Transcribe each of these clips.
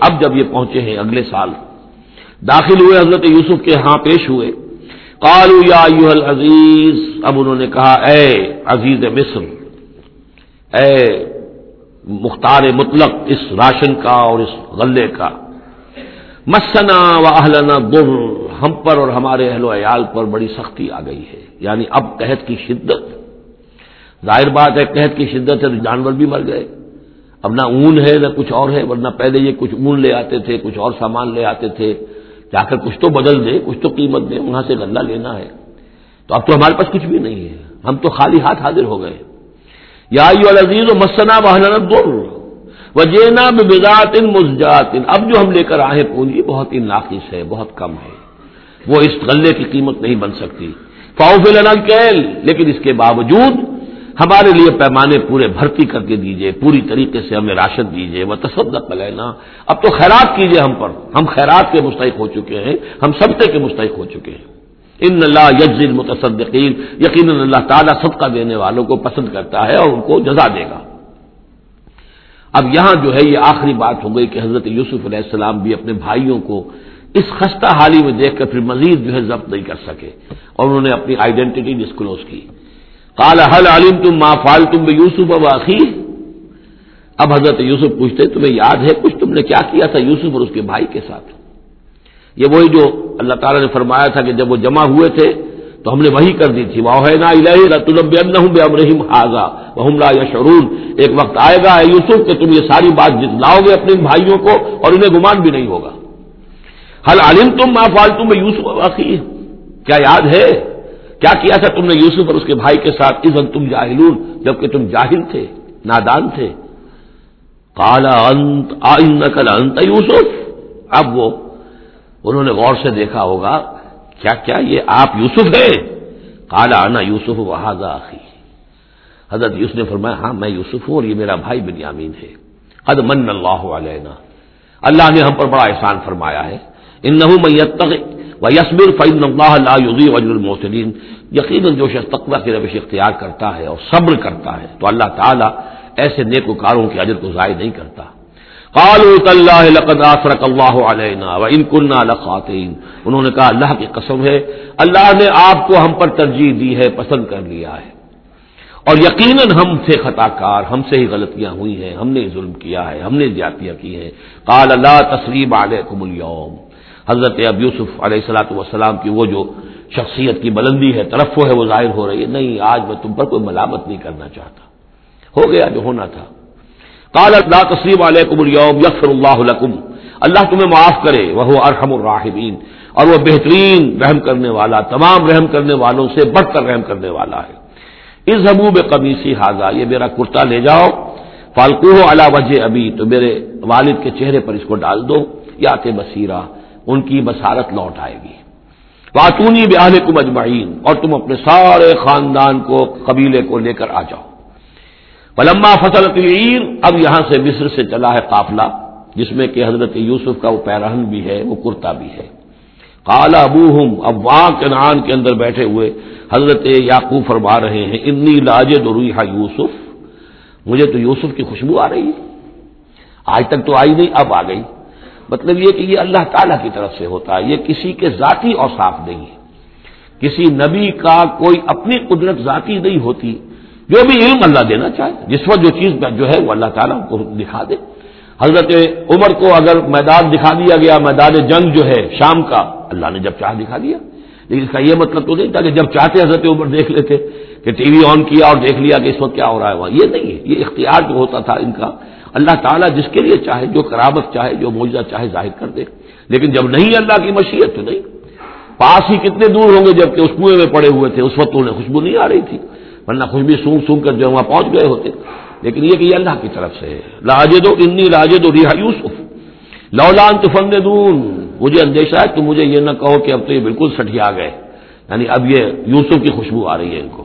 اب جب یہ پہنچے ہیں اگلے سال۔ داخل ہوئے حضرت یوسف کے ہاں پیش ہوئے۔ کالو یا العزیز۔ اب انہوں نے کہا، اے عزیز مصر، اے مختار مطلق، اس راشن کا اور اس غلے کا۔ مسنا و اہلنا در ہم پر اور ہمارے اہل و عیال پر بڑی سختی آ گئی ہے۔ یعنی اب قحط کی شدت۔ ظاہر بات ہے، قحط کی شدت ہے تو جانور بھی مر گئے۔ اب نہ اون ہے، نہ کچھ اور ہے، ورنہ پہلے یہ کچھ اون لے آتے تھے، کچھ اور سامان لے آتے تھے۔ جا کر کچھ تو بدل دے، کچھ تو قیمت دے، وہاں سے غلہ لینا ہے۔ تو اب تو ہمارے پاس کچھ بھی نہیں ہے۔ ہم تو خالی ہاتھ حاضر ہو گئے۔ یا عزیز و مسنا دور وجینا بزات ان اب جو ہم لے کر آئے پونجی بہت ہی ناقص ہے، بہت کم ہے۔ وہ اس غلے کی قیمت نہیں بن سکتی۔ فاؤ لنا کیل لیکن اس کے باوجود ہمارے لیے پیمانے پورے بھرتی کر کے دیجیے، پوری طریقے سے ہمیں راشد دیجیے وہ تصدق لینا اب تو خیرات کیجیے ہم پر۔ ہم خیرات کے مستحق ہو چکے ہیں، ہم سبتے کے مستحق ہو چکے ہیں۔ ان اللہ یز المتصدقین۔ یقین اللہ تعالیٰ صدقہ دینے والوں کو پسند کرتا ہے اور ان کو جزا دے گا۔ اب یہاں جو ہے، یہ آخری بات ہو گئی کہ حضرت یوسف علیہ السلام بھی اپنے بھائیوں کو اس خستہ حالی میں دیکھ کر پھر مزید جو ہے ضبط نہیں کر سکے اور انہوں نے اپنی آئیڈینٹی ڈسکلوز کی۔ کال حل عالم تم ما فال تم یوسف اب آخی اب حضرت یوسف پوچھتے، تمہیں یاد ہے کچھ تم نے کیا کیا تھا یوسف اور اس کے بھائی کے ساتھ؟ یہ وہی جو اللہ تعالیٰ نے فرمایا تھا کہ جب وہ جمع ہوئے تھے تو ہم نے وہی کر دی تھی۔ واہ امرحیم حاضا لا یا ایک وقت آئے گا یوسف کہ تم یہ ساری بات جتلاؤ گے اپنے بھائیوں کو اور انہیں گمان بھی نہیں ہوگا۔ حل عالم تم ما فال تم یوسف واقعی کیا یاد ہے؟ کیا کیا تھا تم نے یوسف اور اس کے بھائی کے ساتھ؟ ازن تم جاہلون، جبکہ تم جاہل تھے، نادان تھے۔ کالا انت نقل انت یوسف؟ اب وہ، انہوں نے غور سے دیکھا ہوگا، کیا کیا یہ آپ یوسف ہیں؟ کالا آنا یوسف وحاظ آخی حضرت یوسف نے فرمایا ہاں میں یوسف ہوں اور یہ میرا بھائی بنیامین ہے۔ قد من اللہ علینا۔ اللہ نے ہم پر بڑا احسان فرمایا ہے۔ ان نہ وہ یسمر فعین اللہ اللہ وجر المحسلین یقیناً جو شخص تقوی کی روش اختیار کرتا ہے اور صبر کرتا ہے تو اللہ تعالیٰ ایسے نیک وکاروں کے اجر کو ضائع نہیں کرتا۔ لقد اللہ علینا و ان کنہ انہوں نے کہا، اللہ کی قسم ہے، اللہ نے آپ کو ہم پر ترجیح دی ہے، پسند کر لیا ہے۔ اور یقیناً ہم سے خطا کار، ہم سے ہی غلطیاں ہوئی ہیں، ہم نے ظلم کیا ہے، ہم نے زیادتیاں کی ہیں۔ قال اللہ تسلیم علیکم اليوم۔ حضرت اب یوسف علیہ السلاۃ والسلام کی وہ جو شخصیت کی بلندی ہے طرف ہے، وہ ظاہر ہو رہی ہے، نہیں، آج میں تم پر کوئی ملامت نہیں کرنا چاہتا۔ ہو گیا جو ہونا تھا۔ کال اللہ تسلیم علیکم اليوم، یغفر اللہ لکم۔ اللہ تمہیں معاف کرے وہ ارحم الراحمین۔ اور وہ بہترین رحم کرنے والا، تمام رحم کرنے والوں سے بڑھ کر رحم کرنے والا ہے۔ اس حبوب قمیصی حاضہ یہ میرا کرتا لے جاؤ۔ فالکو علا وجہ ابھی تو میرے والد کے چہرے پر اس کو ڈال دو۔ یا کہ بصیرہ۔ ان کی بسارت لوٹ آئے گی۔ باتونی بیاہ کو مجمعین اور تم اپنے سارے خاندان کو، قبیلے کو لے کر آ جاؤ۔ پلما فصل عیر اب یہاں سے مصر سے چلا ہے قافلہ، جس میں کہ حضرت یوسف کا وہ پیرہن بھی ہے، وہ کرتا بھی ہے۔ کالا ابو اب وہاں کے نان کے اندر بیٹھے ہوئے حضرت یاقوب فرما رہے ہیں، انی لاجد رویہ یوسف، مجھے تو یوسف کی خوشبو آ رہی ہے۔ آج تک تو آئی نہیں، اب آ گئی۔ مطلب یہ کہ یہ اللہ تعالیٰ کی طرف سے ہوتا ہے، یہ کسی کے ذاتی اوصاف نہیں ہے۔ کسی نبی کا کوئی اپنی قدرت ذاتی نہیں ہوتی، جو بھی علم اللہ دینا چاہے، جس وقت جو چیز جو ہے وہ اللہ تعالیٰ کو دکھا دے۔ حضرت عمر کو اگر میدان دکھا دیا گیا، میدان جنگ جو ہے شام کا، اللہ نے جب چاہ دکھا دیا۔ لیکن اس کا یہ مطلب تو نہیں تھا کہ جب چاہتے حضرت عمر دیکھ لیتے کہ ٹی وی آن کیا اور دیکھ لیا کہ اس وقت کیا ہو رہا ہے۔ وہاں یہ نہیں ہے، یہ اختیار جو ہوتا تھا ان کا اللہ تعالیٰ جس کے لیے چاہے، جو کرامت چاہے، جو موجودہ چاہے ظاہر کر دے۔ لیکن جب نہیں اللہ کی مشیت تو نہیں۔ پاس ہی کتنے دور ہوں گے جبکہ اس کنویں میں پڑے ہوئے تھے، اس وقت انہیں خوشبو نہیں آ رہی تھی۔ ورنہ خوشبو سونگ سونگ کر جو وہاں پہنچ گئے ہوتے۔ لیکن یہ کہ یہ اللہ کی طرف سے ہے۔ لاجد و انی لاجد و ریحا یوسف۔ لولان تفن دون مجھے اندیشہ ہے تو مجھے یہ نہ کہو کہ اب تو یہ بالکل سٹیا گئے۔ یعنی اب یہ یوسف کی خوشبو آ رہی ہے ان کو۔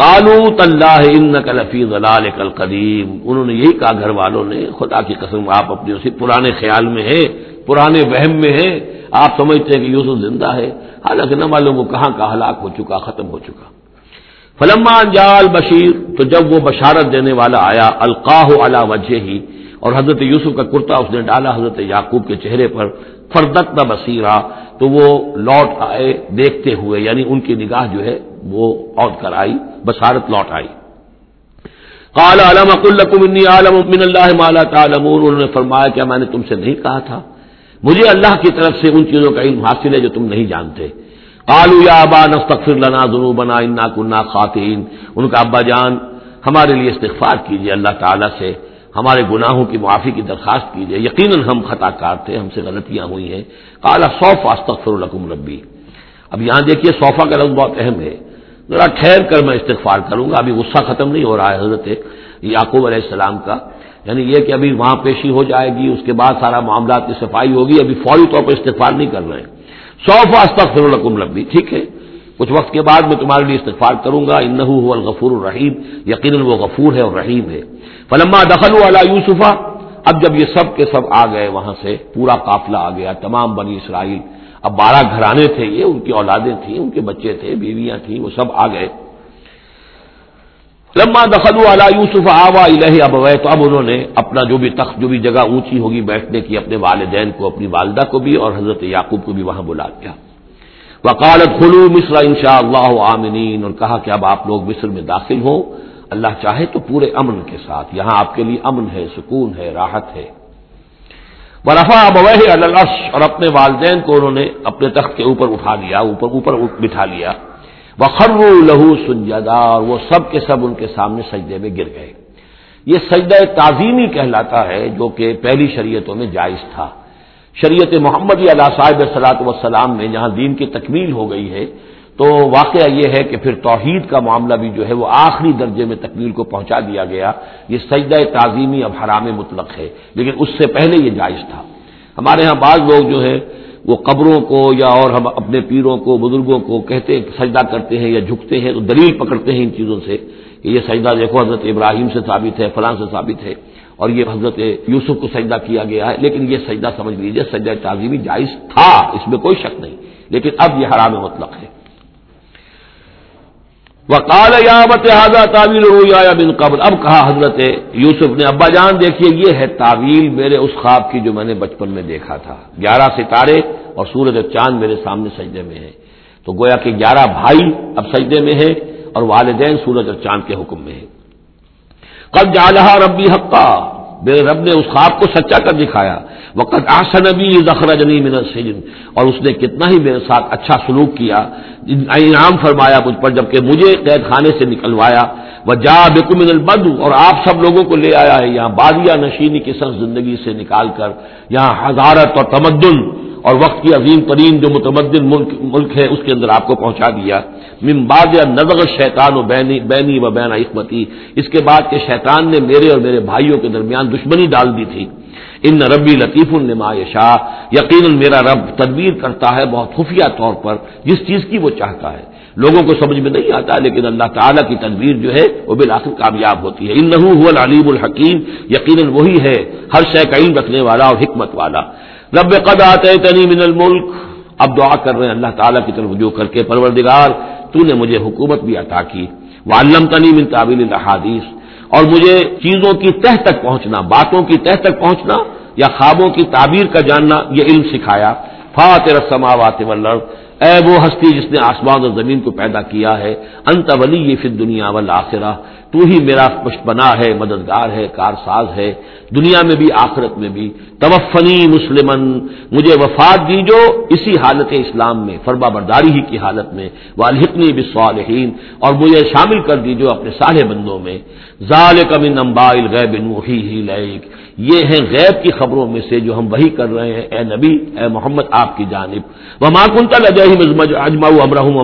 کالو طلّہ ان لفی ضلال کل قدیم انہوں نے یہی کہا، گھر والوں نے، خدا کی قسم، آپ اپنے اسی پرانے خیال میں ہیں، پرانے وہم میں ہیں۔ آپ سمجھتے ہیں کہ یوسف زندہ ہے۔ حالانکہ نہ معلوم وہ کہاں کا ہلاک ہو چکا، ختم ہو چکا۔ فلما جال بشیر تو جب وہ بشارت دینے والا آیا، القاہ علا وجہ ہی اور حضرت یوسف کا کرتا اس نے ڈالا حضرت یعقوب کے چہرے پر فردت نہ بصیرہ تو وہ لوٹ آئے دیکھتے ہوئے یعنی ان کی نگاہ جو ہے وہ عود کر آئی، بصارت لوٹ آئی۔ قال علم انی عالم من اللہ مالا تعلمون، انہوں نے فرمایا، کیا میں نے تم سے نہیں کہا تھا؟ مجھے اللہ کی طرف سے ان چیزوں کا علم حاصل ہے جو تم نہیں جانتے۔ قالوا یا ابا نستغفر لنا ذنوبنا انا كنا خاطئین ان کا، ابا جان، ہمارے لیے استغفار کیجیے اللہ تعالی سے۔ ہمارے گناہوں کی معافی کی درخواست کیجیے۔ یقیناً ہم خطا کار تھے، ہم سے غلطیاں ہوئی ہیں۔ کالا صوف استغفر لکم ربی۔ اب یہاں دیکھیے صوفہ کا لفظ بہت اہم ہے۔ ذرا ٹھہر کر میں استغفار کروں گا، ابھی غصہ ختم نہیں ہو رہا ہے حضرت یعقوب علیہ السلام کا۔ یعنی یہ کہ ابھی وہاں پیشی ہو جائے گی، اس کے بعد سارا معاملات کی صفائی ہوگی، ابھی فوری طور پر استغفار نہیں کر رہے۔ ہیں سوف استغفر لکم ربی، ٹھیک ہے؟ کچھ وقت کے بعد میں تمہارے لیے استغفار کروں گا، انہو هو الغفور الرحیم، یقیناً وہ غفور ہے اور رحیم ہے۔ فلما دخل والا یوسفا اب جب یہ سب کے سب آ گئے وہاں سے، پورا قافلہ آ گیا، تمام بنی اسرائیل۔ اب بارہ گھرانے تھے، یہ ان کی اولادیں تھیں، ان کے بچے تھے، بیویاں تھیں، وہ سب آ گئے۔ لما دخل والا یوسف آوا الہ اب تو اب انہوں نے اپنا جو بھی تخت، جو بھی جگہ اونچی ہوگی بیٹھنے کی، اپنے والدین کو، اپنی والدہ کو بھی، اور حضرت یعقوب کو بھی وہاں بلا دیا وکالت خلو مصر ان شاء اللہ عامنین اور کہا کہ اب آپ لوگ مصر میں داخل ہوں اللہ چاہے تو پورے امن کے ساتھ یہاں آپ کے لیے امن ہے سکون ہے راحت ہے برفا ابوہ الش اور اپنے والدین کو انہوں نے اپنے تخت کے اوپر اٹھا لیا، اوپر اوپر بٹھا لیا۔ بخر لہو سنجدا اور وہ سب کے سب ان کے سامنے سجدے میں گر گئے۔ یہ سجدہ تعظیمی کہلاتا ہے جو کہ پہلی شریعتوں میں جائز تھا۔ شریعت محمد علیہ صاحب صلاحت وسلام میں جہاں دین کی تکمیل ہو گئی ہے، تو واقعہ یہ ہے کہ پھر توحید کا معاملہ بھی جو ہے وہ آخری درجے میں تکمیل کو پہنچا دیا گیا۔ یہ سجدہ تعظیمی اب حرام مطلق ہے، لیکن اس سے پہلے یہ جائز تھا۔ ہمارے ہاں بعض لوگ جو ہے وہ قبروں کو یا اور ہم اپنے پیروں کو، بزرگوں کو کہتے، سجدہ کرتے ہیں یا جھکتے ہیں تو دلیل پکڑتے ہیں ان چیزوں سے کہ یہ سجدہ دیکھو حضرت ابراہیم سے ثابت ہے، فلاں سے ثابت ہے۔ اور یہ حضرت یوسف کو سجدہ کیا گیا ہے، لیکن یہ سجدہ سمجھ لیجیے سجدہ تعظیمی جائز تھا، اس میں کوئی شک نہیں۔ لیکن اب یہ حرام مطلق ہے۔ وقال تعویل یا بن قبل۔ اب کہا حضرت یوسف نے، ابا جان دیکھیے، یہ ہے تعویل میرے اس خواب کی جو میں نے بچپن میں دیکھا تھا۔ گیارہ ستارے اور سورج اور چاند میرے سامنے سجدے میں ہے تو گویا کہ گیارہ بھائی اب سجدے میں ہے اور والدین سورج اور چاند کے حکم میں ہے کب جالہ ربی حقا، میرے رب نے اس خواب کو سچا کر دکھایا۔ وقت آسن ابھی ذخر جنی من سجن اور اس نے کتنا ہی میرے ساتھ اچھا سلوک کیا۔ انعام فرمایا مجھ پر جبکہ مجھے قید خانے سے نکلوایا۔ وہ جا بےکم البد اور آپ سب لوگوں کو لے آیا ہے۔ یہاں بادیا نشینی کی سخت زندگی سے نکال کر، یہاں حضارت اور تمدن اور وقت کی عظیم ترین جو متمدن ملک ملک ہے، اس کے اندر آپ کو پہنچا دیا۔ ممباد یا نظر شیطان و بینی بینی و بین عقمتی اس کے بعد کہ شیطان نے میرے اور میرے بھائیوں کے درمیان دشمنی ڈال دی تھی۔ ان ربی لطیف النما شاہ یقیناً میرا رب تدبیر کرتا ہے بہت خفیہ طور پر، جس چیز کی وہ چاہتا ہے۔ لوگوں کو سمجھ میں نہیں آتا، لیکن اللہ تعالیٰ کی تدبیر جو ہے، وہ بالآخر کامیاب ہوتی ہے۔ ان هو العلیم الحکیم۔ یقیناً وہی ہے، ہر شے کا علم رکھنے والا اور حکمت والا۔ رب قد آتے تنی من الملک۔ اب دعا کر رہے ہیں اللہ تعالیٰ کی طرف رجوع کر کے، پروردگار، تو نے مجھے حکومت بھی عطا کی۔ وہ علم تنی من تعویل الحادیث اور مجھے چیزوں کی تہ تک پہنچنا، باتوں کی تہ تک پہنچنا یا خوابوں کی تعبیر کا جاننا، یہ علم سکھایا۔ فات رسماوات والارض اے وہ ہستی جس نے آسمان اور زمین کو پیدا کیا ہے، انت ولی یہ فر دنیا والآخرہ۔ تو ہی میرا پشت بنا ہے، مددگار ہے، کارساز ہے، دنیا میں بھی، آخرت میں بھی۔ توفنی مسلمن، مجھے وفات دیجو اسی حالت اسلام میں، فرما برداری ہی کی حالت میں۔ والحقنی بصالحین اور مجھے شامل کر دیجو اپنے سارے بندوں میں۔ ظال کمن امبائل غیب نوحی ہی لائک یہ ہیں غیب کی خبروں میں سے جو ہم وہی کر رہے ہیں۔ اے نبی، اے محمد، آپ کی جانب۔ وہ ماکن تل اجما امرحم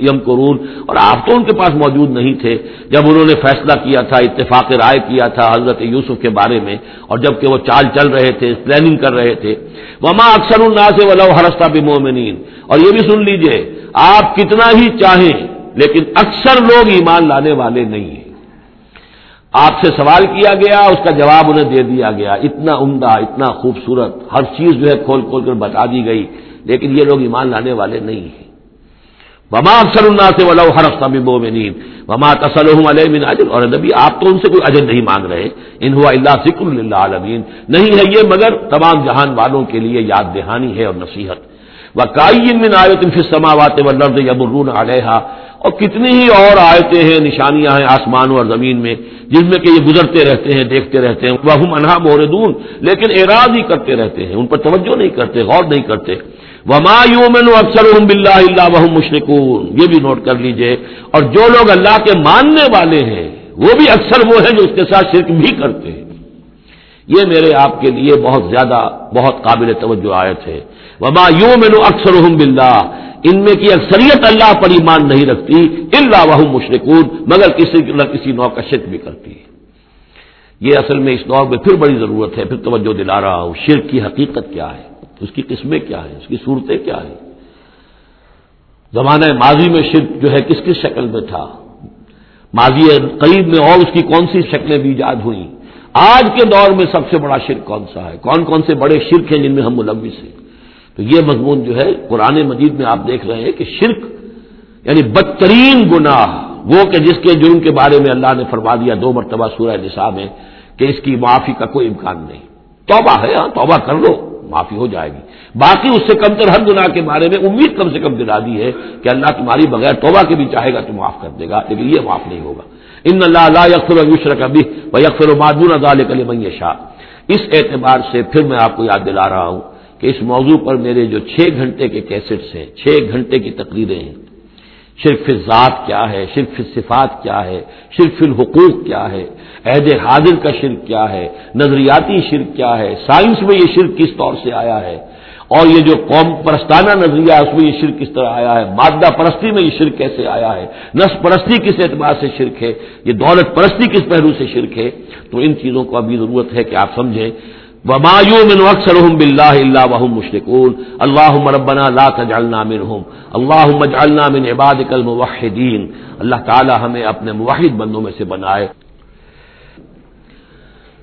یم قرون اور آپ تو ان کے پاس موجود نہیں تھے۔ جب انہوں نے فیصلہ کیا تھا، اتفاق رائے کیا تھا حضرت یوسف کے بارے میں، اور جبکہ وہ چال چل رہے تھے پلاننگ کر رہے تھے۔ وما اکثر اللہ سے ولو ہرستا بمومنین اور یہ بھی سن لیجیے، آپ کتنا ہی چاہیں، لیکن اکثر لوگ ایمان لانے والے نہیں ہیں۔ آپ سے سوال کیا گیا، اس کا جواب انہیں دے دیا گیا۔ اتنا عمدہ، اتنا خوبصورت، ہر چیز جو ہے کھول کھول کر بتا دی گئی، لیکن یہ لوگ ایمان لانے والے نہیں ہیں۔ وما اکثر اللہ سے ولو حرف بو میں وما تسلم علیہ اجر۔ اور نبی، آپ تو ان سے کوئی اجر نہیں مانگ رہے۔ ان ہوا اللہ ذکر اللہ عالمین نہیں ہے یہ مگر تمام جہان والوں کے لیے یاد دہانی ہے اور نصیحت۔ وہ کائن من آیت سماوات و لرد یبرون علیہ اور کتنی ہی اور آیتیں ہیں، نشانیاں ہیں آسمانوں اور زمین میں، جن میں کہ یہ گزرتے رہتے ہیں، دیکھتے رہتے ہیں۔ وہ انہا موردون لیکن اعراض ہی کرتے رہتے ہیں، ان پر توجہ نہیں کرتے، غور نہیں کرتے۔ وما یومن اکثر بلّہ اللہ وہ مشرقون یہ بھی نوٹ کر لیجیے۔ اور جو لوگ اللہ کے ماننے والے ہیں، وہ بھی اکثر وہ ہیں جو اس کے ساتھ شرک بھی کرتے ہیں۔ یہ میرے آپ کے لیے بہت زیادہ، بہت قابل توجہ آیت ہے۔ وما یومن اکثر بلّہ ان میں کی اکثریت اللہ پر ایمان نہیں رکھتی اللہ وہ مشرقون مگر کسی نہ کسی نو کا شرک بھی کرتی ہے۔ یہ اصل میں اس دور میں پھر بڑی ضرورت ہے، پھر توجہ دلا رہا ہوں۔ شرک کی حقیقت کیا ہے؟ اس کی قسمیں کیا ہیں؟ اس کی صورتیں کیا ہیں؟ زمانہ ماضی میں شرک جو ہے کس کس شکل میں تھا؟ ماضی قریب میں اور اس کی کون سی شکلیں بھی ایجاد ہوئی آج کے دور میں سب سے بڑا شرک کون سا ہے؟ کون کون سے بڑے شرک ہیں جن میں ہم ملوث ہیں؟ تو یہ مضمون جو ہے قرآن مجید میں آپ دیکھ رہے ہیں کہ شرک یعنی بدترین گناہ، وہ کہ جس کے جرم کے بارے میں اللہ نے فرما دیا دو مرتبہ سورہ نساء میں کہ اس کی معافی کا کوئی امکان نہیں۔ توبہ ہے ہاں توبہ کر لو۔ معافی ہو جائے گی۔ باقی اس سے کم تر ہر گناہ کے بارے میں امید کم سے کم دلا دی ہے کہ اللہ تمہاری بغیر توبہ کے بھی چاہے گا تو معاف کر دے گا، لیکن یہ معاف نہیں ہوگا۔ ان اللہ اللہ یکفر یقر کبھی و یکفر و معدون ادال شاہ اس اعتبار سے پھر میں آپ کو یاد دلا رہا ہوں کہ اس موضوع پر میرے جو چھ گھنٹے کے کیسٹس ہیں، چھ گھنٹے کی تقریریں ہیں۔ شرف ذات کیا ہے؟ شرف صفات کیا ہے؟ شرف الحقوق کیا ہے؟ عہد حاضر کا شرک کیا ہے؟ نظریاتی شرک کیا ہے؟ سائنس میں یہ شرک کس طور سے آیا ہے؟ اور یہ جو قوم پرستانہ نظریہ اس میں یہ شرک کس طرح آیا ہے؟ مادہ پرستی میں یہ شرک کیسے آیا ہے؟ نس پرستی کس اعتبار سے شرک ہے؟ یہ دولت پرستی کس پہلو سے شرک ہے؟ تو ان چیزوں کو ابھی ضرورت ہے کہ آپ سمجھیں۔ ومایو من اکثر بلّہ اللہ وحم مشرقول اللہ مربنا لا تجعلنا منہم اللہ مجعلنا من عبادك الموحدین اللہ تعالی ہمیں اپنے موحد بندوں میں سے بنائے.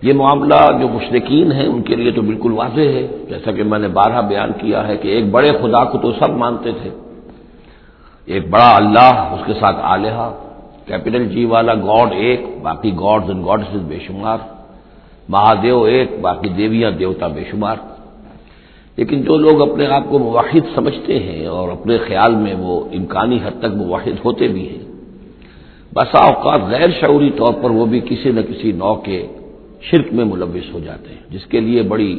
یہ معاملہ جو مشرقین ہیں، ان کے لیے تو بالکل واضح ہے۔ جیسا کہ میں نے بارہ بیان کیا ہے کہ ایک بڑے خدا کو تو سب مانتے تھے۔ ایک بڑا اللہ، اس کے ساتھ آلیہ، کیپٹل جی والا گاڈ ایک، باقی گاڈز اینڈ گاڈ بے شمار۔ مہادیو ایک، باقی دیویاں دیوتا بے شمار۔ لیکن جو لوگ اپنے آپ کو مواحد سمجھتے ہیں اور اپنے خیال میں وہ امکانی حد تک مواحد ہوتے بھی ہیں، بسا اوقات غیر شعوری طور پر وہ بھی کسی نہ کسی نو کے شرک میں ملوث ہو جاتے ہیں، جس کے لیے بڑی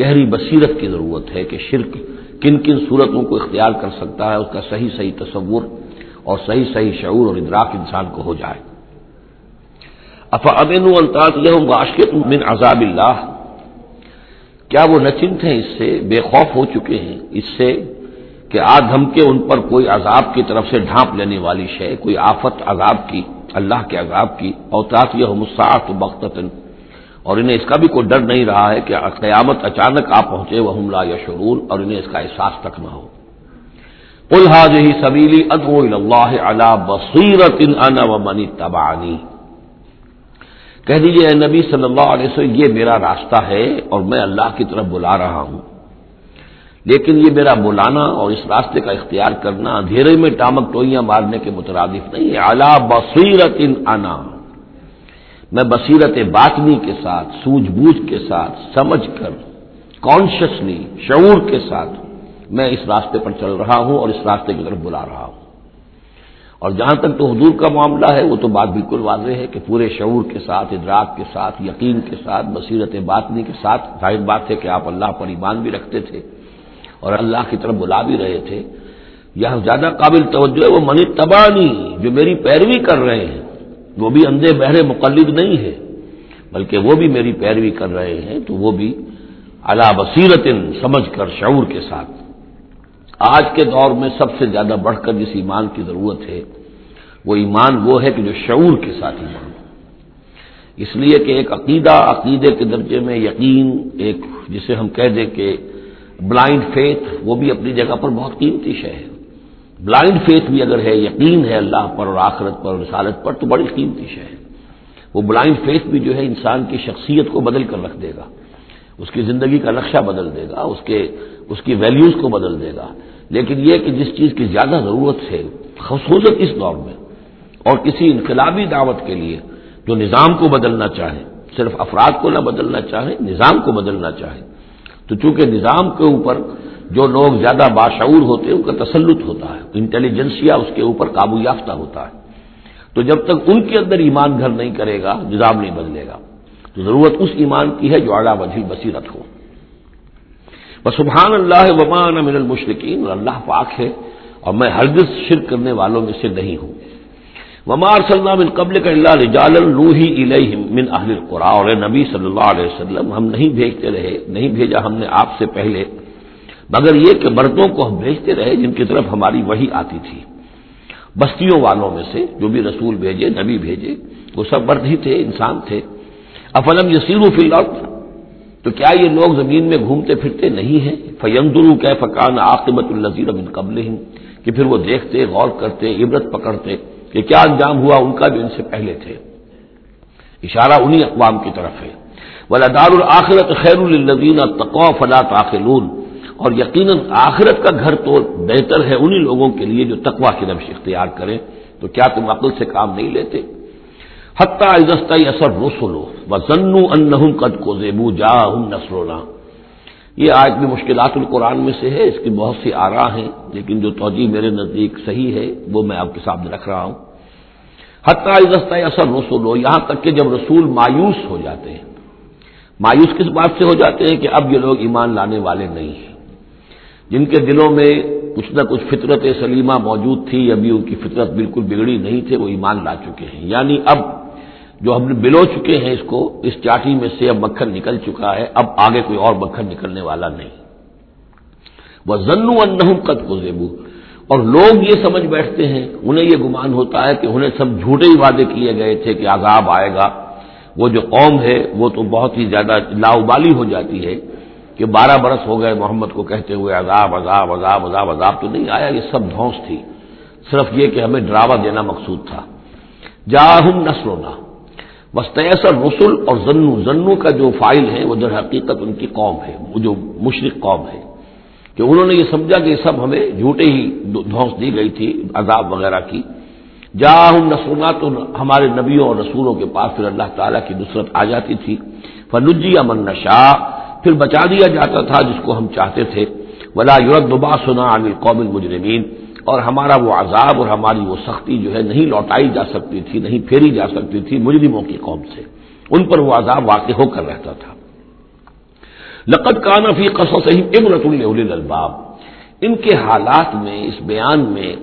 گہری بصیرت کی ضرورت ہے کہ شرک کن کن صورتوں کو اختیار کر سکتا ہے، اس کا صحیح صحیح تصور اور صحیح صحیح شعور اور ادراک انسان کو ہو جائے۔ افا امین واشکت من عذاب اللہ۔ کیا وہ نچنت ہیں اس سے؟ بے خوف ہو چکے ہیں۔ اس سے کہ آج ہم کے ان پر کوئی عذاب کی طرف سے ڈھانپ لینے والی شے، کوئی آفت عذاب کی، اللہ کے عذاب کی۔ اوتاط یہ مساط بختن اور انہیں اس کا بھی کوئی ڈر نہیں رہا ہے کہ قیامت اچانک آ پہنچے وہ حملہ یا شرور اور انہیں اس کا احساس تک نہ ہو۔ الحاظ ہی سبیلی ادو اللہ علا بصیرت و منی تبانی کہہ دیجیے اے نبی صلی اللہ علیہ وسلم، یہ میرا راستہ ہے اور میں اللہ کی طرف بلا رہا ہوں۔ لیکن یہ میرا بلانا اور اس راستے کا اختیار کرنا اندھیرے میں ٹامک ٹوئیاں مارنے کے مترادف نہیں ہے۔ اعلی بصیرت ان انا میں بصیرت باطنی کے ساتھ، سوجھ بوجھ کے ساتھ، سمجھ کر کانشیسلی شعور کے ساتھ میں اس راستے پر چل رہا ہوں اور اس راستے کی طرف بلا رہا ہوں۔ اور جہاں تک تو حضور کا معاملہ ہے، وہ تو بات بالکل واضح ہے کہ پورے شعور کے ساتھ، ادراک کے ساتھ، یقین کے ساتھ، بصیرت باطنی کے ساتھ ظاہر بات ہے کہ آپ اللہ پر ایمان بھی رکھتے تھے اور اللہ کی طرف بلا بھی رہے تھے۔ یہاں زیادہ قابل توجہ ہے، وہ منی تبانی جو میری پیروی کر رہے ہیں، وہ بھی اندھے بہرے مقلد نہیں ہے، بلکہ وہ بھی میری پیروی کر رہے ہیں، تو وہ بھی اعلی بصیرت سمجھ کر، شعور کے ساتھ۔ آج کے دور میں سب سے زیادہ بڑھ کر جس ایمان کی ضرورت ہے، وہ ایمان وہ ہے کہ جو شعور کے ساتھ ایمان ہو۔ اس لیے کہ ایک عقیدہ، عقیدے کے درجے میں یقین، ایک جسے ہم کہہ دیں کہ بلائنڈ فیتھ وہ بھی اپنی جگہ پر بہت قیمتی شے ہے۔ بلائنڈ فیتھ بھی اگر ہے، یقین ہے اللہ پر اور آخرت پر اور رسالت پر، تو بڑی قیمتی شے ہے۔ وہ بلائنڈ فیتھ بھی جو ہے انسان کی شخصیت کو بدل کر رکھ دے گا۔ اس کی زندگی کا نقشہ بدل دے گا۔ اس کے اس کی ویلیوز کو بدل دے گا۔ لیکن یہ کہ جس چیز کی زیادہ ضرورت ہے، خصوصاً اس دور میں، اور کسی انقلابی دعوت کے لیے جو نظام کو بدلنا چاہے، صرف افراد کو نہ بدلنا چاہے، نظام کو بدلنا چاہے۔ تو چونکہ نظام کے اوپر جو لوگ زیادہ باشعور ہوتے ہیں، ان کا تسلط ہوتا ہے، انٹیلیجنسیا اس کے اوپر قابو یافتہ ہوتا ہے۔ تو جب تک ان کے اندر ایمان گھر نہیں کرے گا، نظام نہیں بدلے گا۔ تو ضرورت اس ایمان کی ہے جو اعلیٰ وجہ بصیرت ہو۔ سبحان اللہ ومان من المشرقین اور اللہ پاک ہے اور میں ہرگز شرک کرنے والوں میں سے نہیں ہوں۔ ومار صلی اللہ من قبل کا اللہ رجال روحی من اہل القرا، اور نبی صلی اللہ علیہ وسلم، ہم نہیں بھیجتے رہے، نہیں بھیجا ہم نے آپ سے پہلے، مگر یہ کہ مردوں کو ہم بھیجتے رہے، جن کی طرف ہماری وہی آتی تھی۔ بستیوں والوں میں سے جو بھی رسول بھیجے، نبی بھیجے، وہ سب مرد ہی تھے، انسان تھے۔ افلم یسیر فی الارض؟ تو کیا یہ لوگ زمین میں گھومتے پھرتے نہیں ہیں؟ فیمدرو کہ فقان عاقبت النظیر ابن قبل کہ پھر وہ دیکھتے، غور کرتے، عبرت پکڑتے کہ کیا انجام ہوا ان کا جو ان سے پہلے تھے۔ اشارہ انہی اقوام کی طرف ہے۔ ولادار الآخرت خیر النزین تقوا فلا تاخلون اور یقیناً آخرت کا گھر تو بہتر ہے انہی لوگوں کے لیے جو تقوا کی نمش اختیار کریں۔ تو کیا تم عقل سے کام نہیں لیتے؟ حتیٰ اثر رسولو و ضنو قد کو زیبو جا نسرونا یہ آج بھی مشکلات القرآن میں سے ہے، اس کی بہت سی آرا ہیں، لیکن جو توجہ میرے نزدیک صحیح ہے، وہ میں آپ کے سامنے رکھ رہا ہوں۔ حتیٰ اثر رسولو یہاں تک کہ جب رسول مایوس ہو جاتے ہیں۔ مایوس کس بات سے ہو جاتے ہیں کہ اب یہ لوگ ایمان لانے والے نہیں ہیں۔ جن کے دلوں میں کچھ نہ کچھ فطرت سلیمہ موجود تھی، ابھی ان کی فطرت بالکل بگڑی نہیں تھے وہ ایمان لا چکے ہیں۔ یعنی اب جو ہم نے بلو چکے ہیں اس کو، اس چاٹی میں سے اب مکھن نکل چکا ہے، اب آگے کوئی اور مکھن نکلنے والا نہیں۔ وہ ضنو ان قد کو زیبو اور لوگ یہ سمجھ بیٹھتے ہیں، انہیں یہ گمان ہوتا ہے کہ انہیں سب جھوٹے ہی وعدے کیے گئے تھے کہ عذاب آئے گا۔ وہ جو قوم ہے، وہ تو بہت ہی زیادہ لاؤبالی ہو جاتی ہے کہ بارہ برس ہو گئے محمد کو کہتے ہوئے عذاب عذاب عذاب عذاب عذاب تو نہیں آیا، یہ سب دھوس تھی۔ صرف یہ کہ ہمیں ڈراوا دینا مقصود تھا۔ جاہم نسلونا وسطر رسول اور زنو زنو کا جو فائل ہے، وہ در حقیقت ان کی قوم ہے، وہ جو مشرق قوم ہے۔ کہ انہوں نے یہ سمجھا کہ یہ سب ہمیں جھوٹے ہی دھوس دی گئی تھی، عذاب وغیرہ کی۔ جاہم نسلونا تو ہمارے نبیوں اور رسولوں کے پاس پھر اللہ تعالیٰ کی نصرت آ جاتی تھی۔ فنجی امن نشا پھر بچا دیا جاتا تھا جس کو ہم چاہتے تھے۔ ولا یورت ببا سنا عن قوم المجرمین۔ اور ہمارا وہ عذاب اور ہماری وہ سختی جو ہے نہیں لوٹائی جا سکتی تھی، نہیں پھیری جا سکتی تھی مجرموں کی قوم سے۔ ان پر وہ عذاب واقع ہو کر رہتا تھا۔ لقت کانفی قصص عبرت الباب ان کے حالات میں، اس بیان میں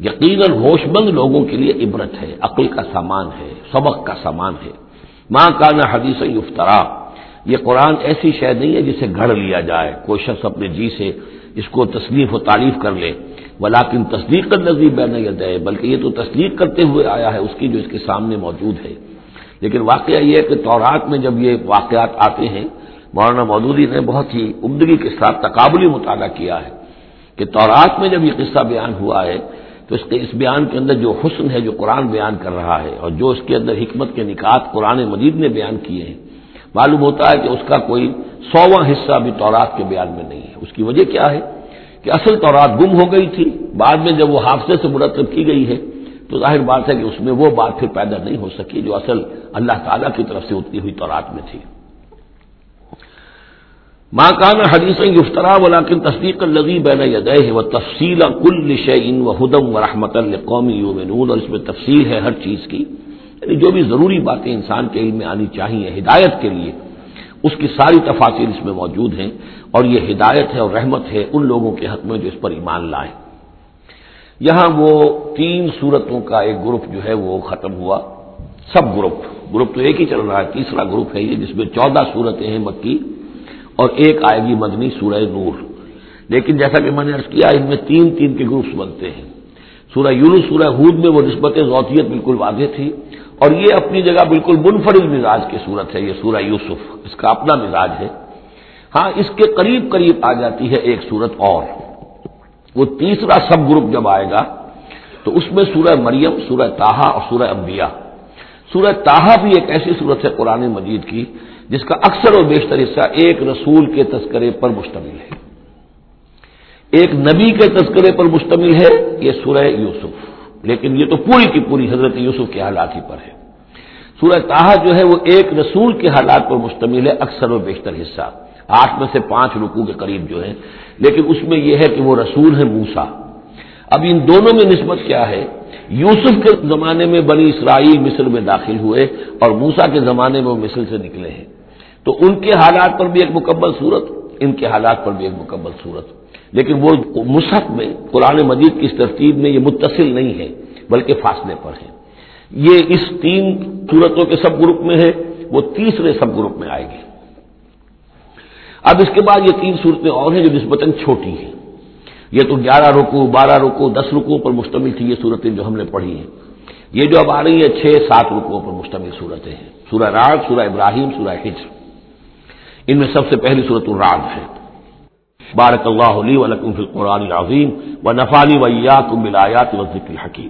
یقیناً ہوش بند لوگوں کے لیے عبرت ہے، عقل کا سامان ہے، سبق کا سامان ہے۔ ماں کانا حدیث افطرا یہ قرآن ایسی شے نہیں ہے جسے گھڑ لیا جائے۔ کوئی شخص اپنے جی سے اس کو تصنیف و تعریف کر لے۔ ولاکن تصدیق کر نظیر بین ہے بلکہ یہ تو تصدیق کرتے ہوئے آیا ہے، اس کی جو اس کے سامنے موجود ہے۔ لیکن واقعہ یہ ہے کہ تورات میں جب یہ واقعات آتے ہیں، مولانا مودودی نے بہت ہی عمدگی کے ساتھ تقابلی مطالعہ کیا ہے کہ تورات میں جب یہ قصہ بیان ہوا ہے، تو اس کے، اس بیان کے اندر جو حسن ہے، جو قرآن بیان کر رہا ہے، اور جو اس کے اندر حکمت کے نکات قرآن مجید نے بیان کیے ہیں، معلوم ہوتا ہے کہ اس کا کوئی سواں حصہ بھی تورات کے بیان میں نہیں ہے۔ اس کی وجہ کیا ہے؟ کہ اصل تورات گم ہو گئی تھی، بعد میں جب وہ حادثے سے مرتب کی گئی ہے، تو ظاہر بات ہے کہ اس میں وہ بات پھر پیدا نہیں ہو سکی جو اصل اللہ تعالیٰ کی طرف سے اتنی ہوئی تورات میں تھی۔ ماں کان حدیث گفترا ولاکن تصدیق الزی بین یدہ وہ تفصیل کل شعین و ہدم و رحمت القومی اور اس میں تفصیل ہے ہر چیز کی۔ یعنی جو بھی ضروری باتیں انسان کے علم میں آنی چاہیے، ہدایت کے لیے اس کی ساری تفاصیل اس میں موجود ہیں اور یہ ہدایت ہے اور رحمت ہے ان لوگوں کے حق میں جو اس پر ایمان لائیں یہاں وہ تین صورتوں کا ایک گروپ جو ہے وہ ختم ہوا۔ سب گروپ گروپ تو ایک ہی چل رہا ہے، تیسرا گروپ ہے یہ جس میں چودہ صورتیں ہیں مکی اور ایک آئے گی مدنی سورہ نور۔ لیکن جیسا کہ میں نے ارض کیا، ان میں تین تین کے گروپس بنتے ہیں۔ سورہ یونس، سورہ ہود میں وہ نسبت ذوتیت بالکل واضح تھی۔ اور یہ اپنی جگہ بالکل منفرد مزاج کی صورت ہے، یہ سورہ یوسف، اس کا اپنا مزاج ہے۔ ہاں اس کے قریب قریب آ جاتی ہے ایک صورت اور۔ وہ تیسرا سب گروپ جب آئے گا، تو اس میں سورہ مریم، سورہ تاہا اور سورہ انبیاء۔ سورہ تاہا بھی ایک ایسی صورت ہے قرآن مجید کی، جس کا اکثر و بیشتر حصہ ایک رسول کے تذکرے پر مشتمل ہے۔ ایک نبی کے تذکرے پر مشتمل ہے، یہ سورہ یوسف۔ لیکن یہ تو پوری کی پوری حضرت یوسف کے حالات ہی پر ہے۔ سورہ تاہا جو ہے وہ ایک رسول کے حالات پر مشتمل ہے، اکثر و بیشتر حصہ۔ آٹھ میں سے پانچ رکو کے قریب جو ہے لیکن اس میں یہ ہے کہ وہ رسول ہے موسا اب ان دونوں میں نسبت کیا ہے؟ یوسف کے زمانے میں بنی اسرائیل مصر میں داخل ہوئے اور موسا کے زمانے میں وہ مصر سے نکلے ہیں۔ تو ان کے حالات پر بھی ایک مکمل صورت۔ ان کے حالات پر بھی ایک مکمل صورت۔ لیکن وہ مصحف میں، قرآن مجید کی اس ترتیب میں یہ متصل نہیں ہے، بلکہ فاصلے پر ہے۔ یہ اس تین صورتوں کے سب گروپ میں ہے، وہ تیسرے سب گروپ میں آئے گی۔ اب اس کے بعد یہ تین صورتیں اور ہیں جو نسبتاً چھوٹی ہیں۔ یہ تو گیارہ رکو بارہ رکو دس رکو پر مشتمل تھی یہ صورتیں جو ہم نے پڑھی ہیں۔ یہ جو اب آ رہی ہیں، چھ، سات رکو پر مشتمل صورتیں ہیں۔ سورہ راگ سورہ ابراہیم، سورہ ہجر ان میں سب سے پہلی صورت الرعد ہے۔ بارک اللہ علی ولکم فی القرآن العظیم و نفانی ویا کم بلایات و ذکر حکیم